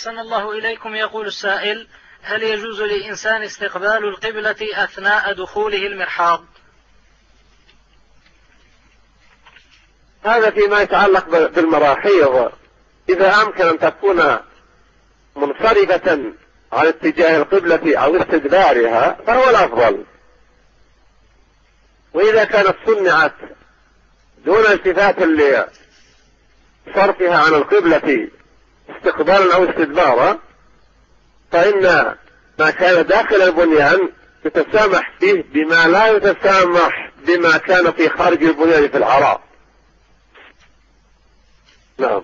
أحسن الله إليكم يقول السائل هل يجوز لإنسان استقبال القبلة أثناء دخوله المرحاض؟ هذا فيما يتعلق بالمراحيض. إذا أمكن أن تكون منصرفة عن اتجاه القبلة أو استدبارها فهو الأفضل. وإذا كانت صنعت دون التفات لصرفها عن القبلة استقبالا أو استدبارا فإن ما كان داخل البنيان يتسامح فيه بما لا يتسامح بما كان في خارج البنيان في العراء نعم.